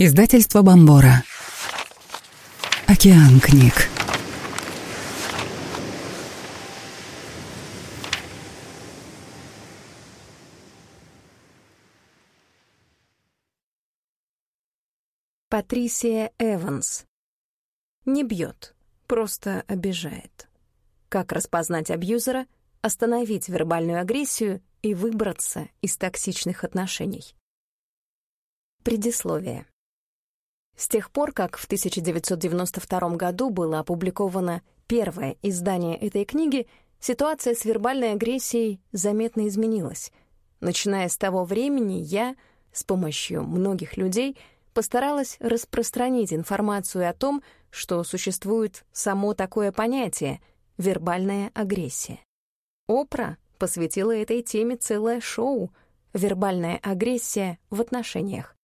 Издательство Бомбора. Океан книг. Патрисия Эванс. Не бьет, просто обижает. Как распознать абьюзера, остановить вербальную агрессию и выбраться из токсичных отношений. Предисловие. С тех пор, как в 1992 году было опубликовано первое издание этой книги, ситуация с вербальной агрессией заметно изменилась. Начиная с того времени я, с помощью многих людей, постаралась распространить информацию о том, что существует само такое понятие — вербальная агрессия. Опра посвятила этой теме целое шоу «Вербальная агрессия в отношениях»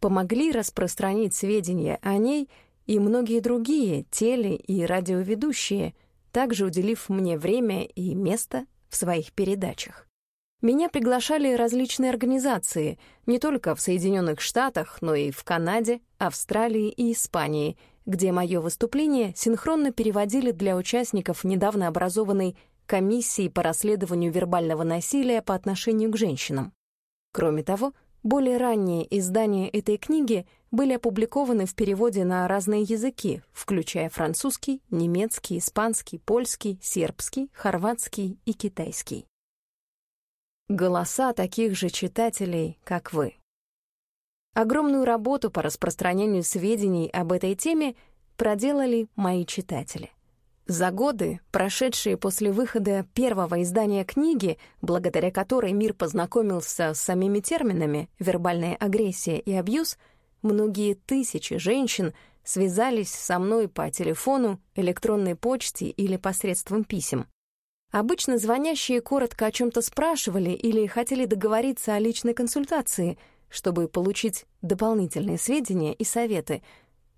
помогли распространить сведения о ней и многие другие теле- и радиоведущие, также уделив мне время и место в своих передачах. Меня приглашали различные организации, не только в Соединенных Штатах, но и в Канаде, Австралии и Испании, где мое выступление синхронно переводили для участников недавно образованной комиссии по расследованию вербального насилия по отношению к женщинам. Кроме того, более ранние издания этой книги были опубликованы в переводе на разные языки, включая французский, немецкий, испанский, польский, сербский, хорватский и китайский. Голоса таких же читателей, как вы. Огромную работу по распространению сведений об этой теме проделали мои читатели. За годы, прошедшие после выхода первого издания книги, благодаря которой мир познакомился с самими терминами «вербальная агрессия» и «абьюз», многие тысячи женщин связались со мной по телефону, электронной почте или посредством писем. Обычно звонящие коротко о чем-то спрашивали или хотели договориться о личной консультации, чтобы получить дополнительные сведения и советы,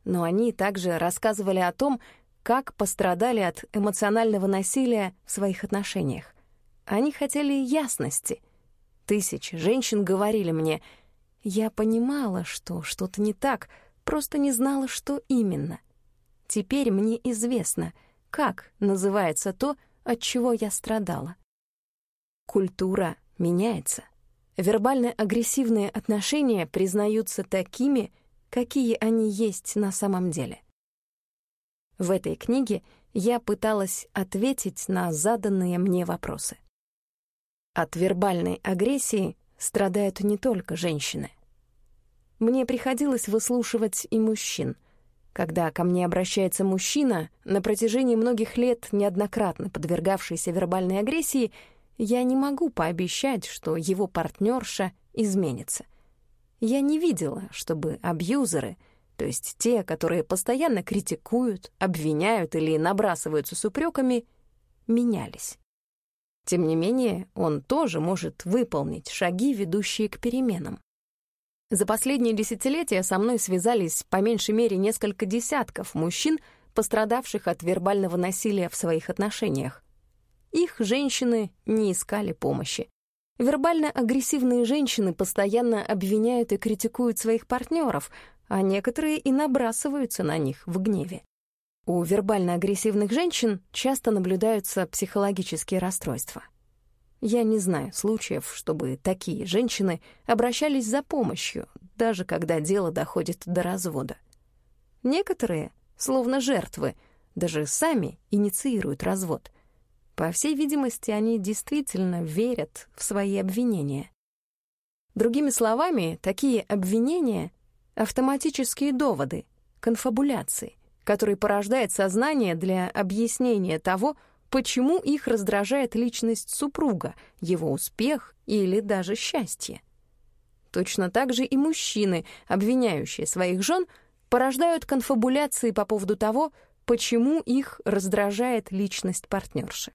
но они также рассказывали о том, как пострадали от эмоционального насилия в своих отношениях. Они хотели ясности. Тысячи женщин говорили мне, я понимала, что что-то не так, просто не знала, что именно. Теперь мне известно, как называется то, от чего я страдала. Культура меняется. Вербально-агрессивные отношения признаются такими, какие они есть на самом деле — в этой книге я пыталась ответить на заданные мне вопросы. От вербальной агрессии страдают не только женщины. Мне приходилось выслушивать и мужчин. Когда ко мне обращается мужчина, на протяжении многих лет неоднократно подвергавшийся вербальной агрессии, я не могу пообещать, что его партнерша изменится. Я не видела, чтобы абьюзеры — то есть те, которые постоянно критикуют, обвиняют или набрасываются с упреками, менялись. Тем не менее, он тоже может выполнить шаги, ведущие к переменам. За последние десятилетия со мной связались по меньшей мере несколько десятков мужчин, пострадавших от вербального насилия в своих отношениях. Их женщины не искали помощи. Вербально-агрессивные женщины постоянно обвиняют и критикуют своих партнеров, а некоторые и набрасываются на них в гневе. У вербально-агрессивных женщин часто наблюдаются психологические расстройства. Я не знаю случаев, чтобы такие женщины обращались за помощью, даже когда дело доходит до развода. Некоторые, словно жертвы, даже сами инициируют развод. По всей видимости, они действительно верят в свои обвинения. Другими словами, такие обвинения автоматические доводы, конфабуляции, которые порождает сознание для объяснения того, почему их раздражает личность супруга, его успех или даже счастье. Точно так же и мужчины, обвиняющие своих жен, порождают конфабуляции по поводу того, почему их раздражает личность партнерши.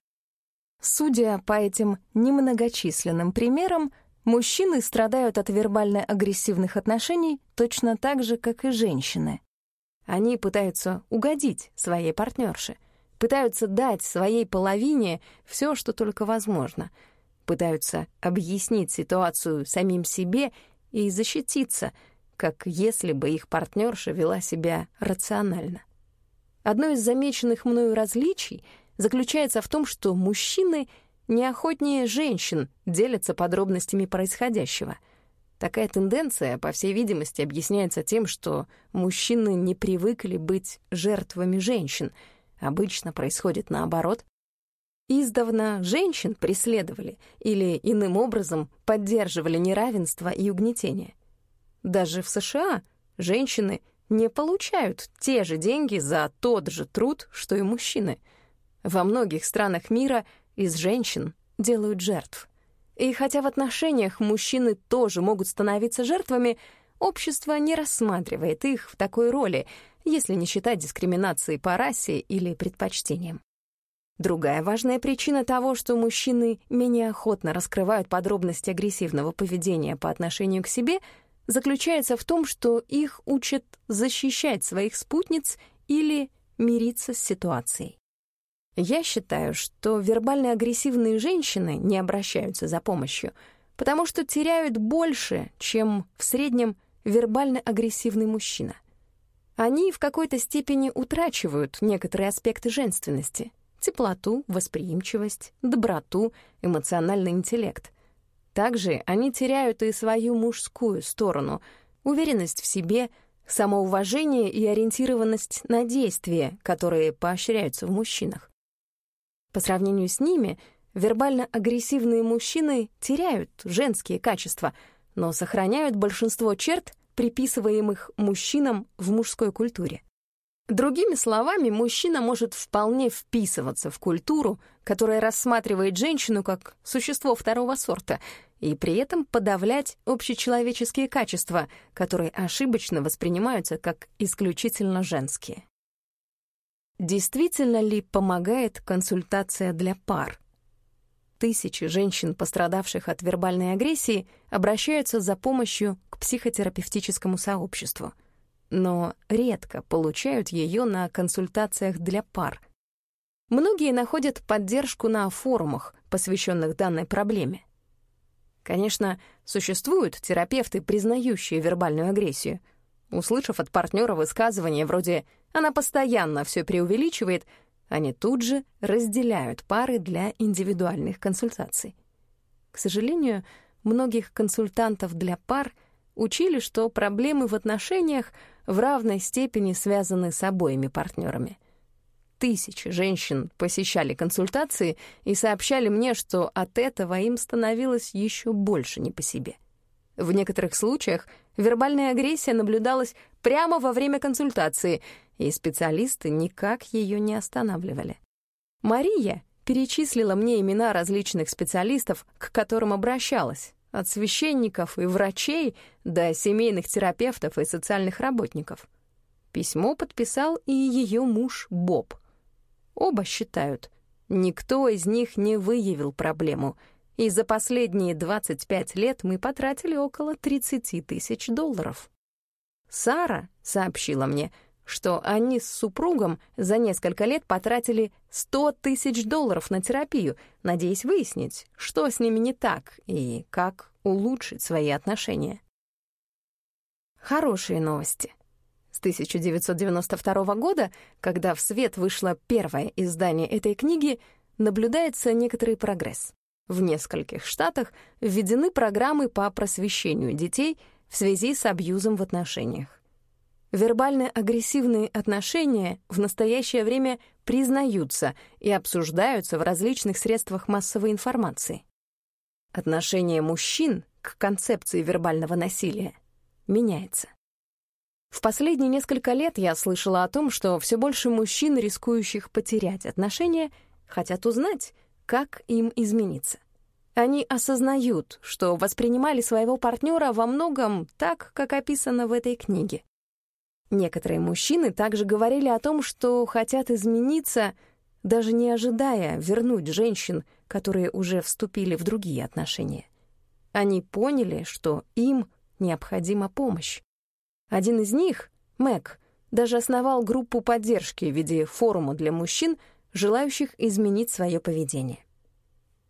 Судя по этим немногочисленным примерам, Мужчины страдают от вербально-агрессивных отношений точно так же, как и женщины. Они пытаются угодить своей партнерше, пытаются дать своей половине все, что только возможно, пытаются объяснить ситуацию самим себе и защититься, как если бы их партнерша вела себя рационально. Одно из замеченных мною различий заключается в том, что мужчины неохотнее женщин делятся подробностями происходящего. Такая тенденция, по всей видимости, объясняется тем, что мужчины не привыкли быть жертвами женщин. Обычно происходит наоборот. Издавна женщин преследовали или иным образом поддерживали неравенство и угнетение. Даже в США женщины не получают те же деньги за тот же труд, что и мужчины. Во многих странах мира из женщин делают жертв. И хотя в отношениях мужчины тоже могут становиться жертвами, общество не рассматривает их в такой роли, если не считать дискриминацией по расе или предпочтениям. Другая важная причина того, что мужчины менее охотно раскрывают подробности агрессивного поведения по отношению к себе, заключается в том, что их учат защищать своих спутниц или мириться с ситуацией. Я считаю, что вербально-агрессивные женщины не обращаются за помощью, потому что теряют больше, чем в среднем вербально-агрессивный мужчина. Они в какой-то степени утрачивают некоторые аспекты женственности — теплоту, восприимчивость, доброту, эмоциональный интеллект. Также они теряют и свою мужскую сторону, уверенность в себе, самоуважение и ориентированность на действия, которые поощряются в мужчинах. По сравнению с ними, вербально-агрессивные мужчины теряют женские качества, но сохраняют большинство черт, приписываемых мужчинам в мужской культуре. Другими словами, мужчина может вполне вписываться в культуру, которая рассматривает женщину как существо второго сорта, и при этом подавлять общечеловеческие качества, которые ошибочно воспринимаются как исключительно женские. Действительно ли помогает консультация для пар? Тысячи женщин, пострадавших от вербальной агрессии, обращаются за помощью к психотерапевтическому сообществу — но редко получают ее на консультациях для пар. Многие находят поддержку на форумах, посвященных данной проблеме. Конечно, существуют терапевты, признающие вербальную агрессию. Услышав от партнера высказывание вроде «она постоянно все преувеличивает», они тут же разделяют пары для индивидуальных консультаций. К сожалению, многих консультантов для пар учили, что проблемы в отношениях — в равной степени связаны с обоими партнерами. Тысячи женщин посещали консультации и сообщали мне, что от этого им становилось еще больше не по себе. В некоторых случаях вербальная агрессия наблюдалась прямо во время консультации, и специалисты никак ее не останавливали. Мария перечислила мне имена различных специалистов, к которым обращалась, от священников и врачей до семейных терапевтов и социальных работников. Письмо подписал и ее муж Боб. Оба считают, никто из них не выявил проблему, и за последние 25 лет мы потратили около 30 тысяч долларов. Сара сообщила мне — что они с супругом за несколько лет потратили 100 тысяч долларов на терапию, надеясь выяснить, что с ними не так и как улучшить свои отношения. Хорошие новости. С 1992 года, когда в свет вышло первое издание этой книги, наблюдается некоторый прогресс. В нескольких штатах введены программы по просвещению детей в связи с абьюзом в отношениях. Вербально-агрессивные отношения в настоящее время признаются и обсуждаются в различных средствах массовой информации. Отношение мужчин к концепции вербального насилия меняется. В последние несколько лет я слышала о том, что все больше мужчин, рискующих потерять отношения, хотят узнать, как им измениться. Они осознают, что воспринимали своего партнера во многом так, как описано в этой книге. Некоторые мужчины также говорили о том, что хотят измениться, даже не ожидая вернуть женщин, которые уже вступили в другие отношения. Они поняли, что им необходима помощь. Один из них, Мэг, даже основал группу поддержки в виде форума для мужчин, желающих изменить свое поведение.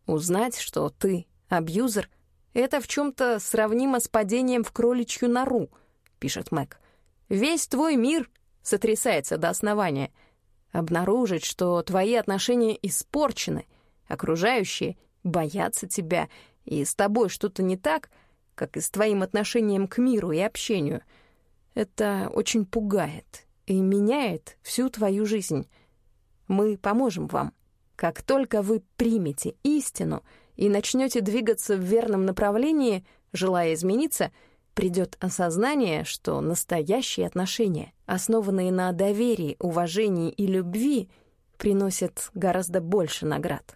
Узнать, что ты абьюзер, это в чем то сравнимо с падением в кроличью нору —— пишет Мэг. «Весь твой мир сотрясается до основания. Обнаружить, что твои отношения испорчены, окружающие боятся тебя, и с тобой что-то не так, как и с твоим отношением к миру и общению, это очень пугает и меняет всю твою жизнь. Мы поможем вам. Как только вы примете истину и начнете двигаться в верном направлении, желая измениться — придет осознание, что настоящие отношения, основанные на доверии, уважении и любви, приносят гораздо больше наград.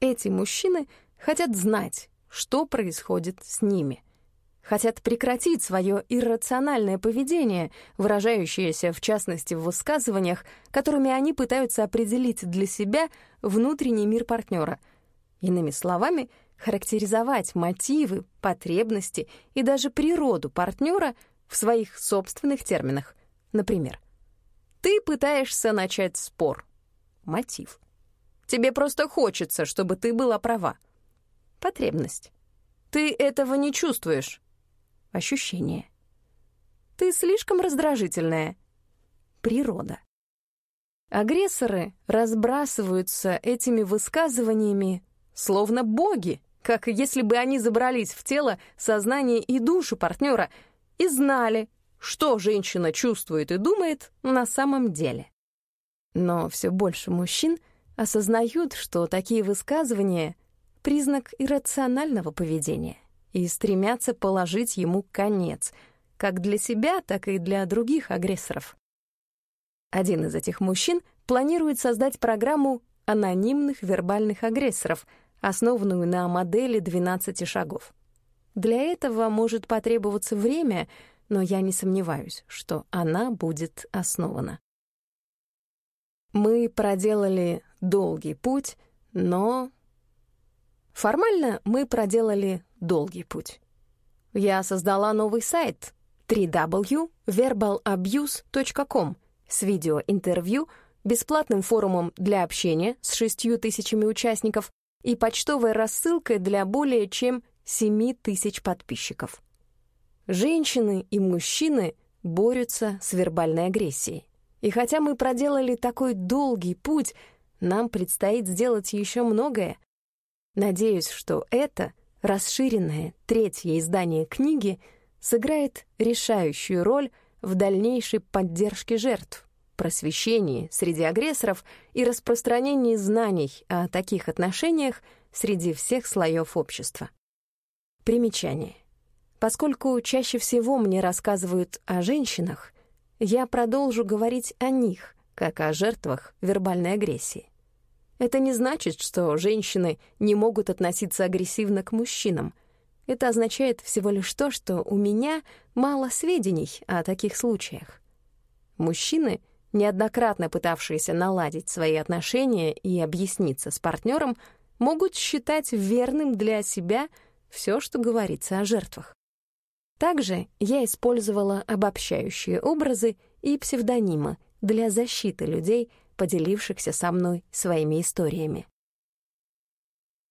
Эти мужчины хотят знать, что происходит с ними. Хотят прекратить свое иррациональное поведение, выражающееся в частности в высказываниях, которыми они пытаются определить для себя внутренний мир партнера. Иными словами — характеризовать мотивы, потребности и даже природу партнера в своих собственных терминах. Например, ты пытаешься начать спор. Мотив. Тебе просто хочется, чтобы ты была права. Потребность. Ты этого не чувствуешь. Ощущение. Ты слишком раздражительная. Природа. Агрессоры разбрасываются этими высказываниями, словно боги, как если бы они забрались в тело, сознание и душу партнера и знали, что женщина чувствует и думает на самом деле. Но все больше мужчин осознают, что такие высказывания — признак иррационального поведения и стремятся положить ему конец, как для себя, так и для других агрессоров. Один из этих мужчин планирует создать программу анонимных вербальных агрессоров — основанную на модели 12 шагов. Для этого может потребоваться время, но я не сомневаюсь, что она будет основана. Мы проделали долгий путь, но... Формально мы проделали долгий путь. Я создала новый сайт www.verbalabuse.com с видеоинтервью, бесплатным форумом для общения с шестью тысячами участников и почтовой рассылкой для более чем 7 тысяч подписчиков. Женщины и мужчины борются с вербальной агрессией. И хотя мы проделали такой долгий путь, нам предстоит сделать еще многое. Надеюсь, что это, расширенное третье издание книги, сыграет решающую роль в дальнейшей поддержке жертв просвещении среди агрессоров и распространении знаний о таких отношениях среди всех слоев общества. Примечание. Поскольку чаще всего мне рассказывают о женщинах, я продолжу говорить о них, как о жертвах вербальной агрессии. Это не значит, что женщины не могут относиться агрессивно к мужчинам. Это означает всего лишь то, что у меня мало сведений о таких случаях. Мужчины — неоднократно пытавшиеся наладить свои отношения и объясниться с партнером, могут считать верным для себя все, что говорится о жертвах. Также я использовала обобщающие образы и псевдонимы для защиты людей, поделившихся со мной своими историями.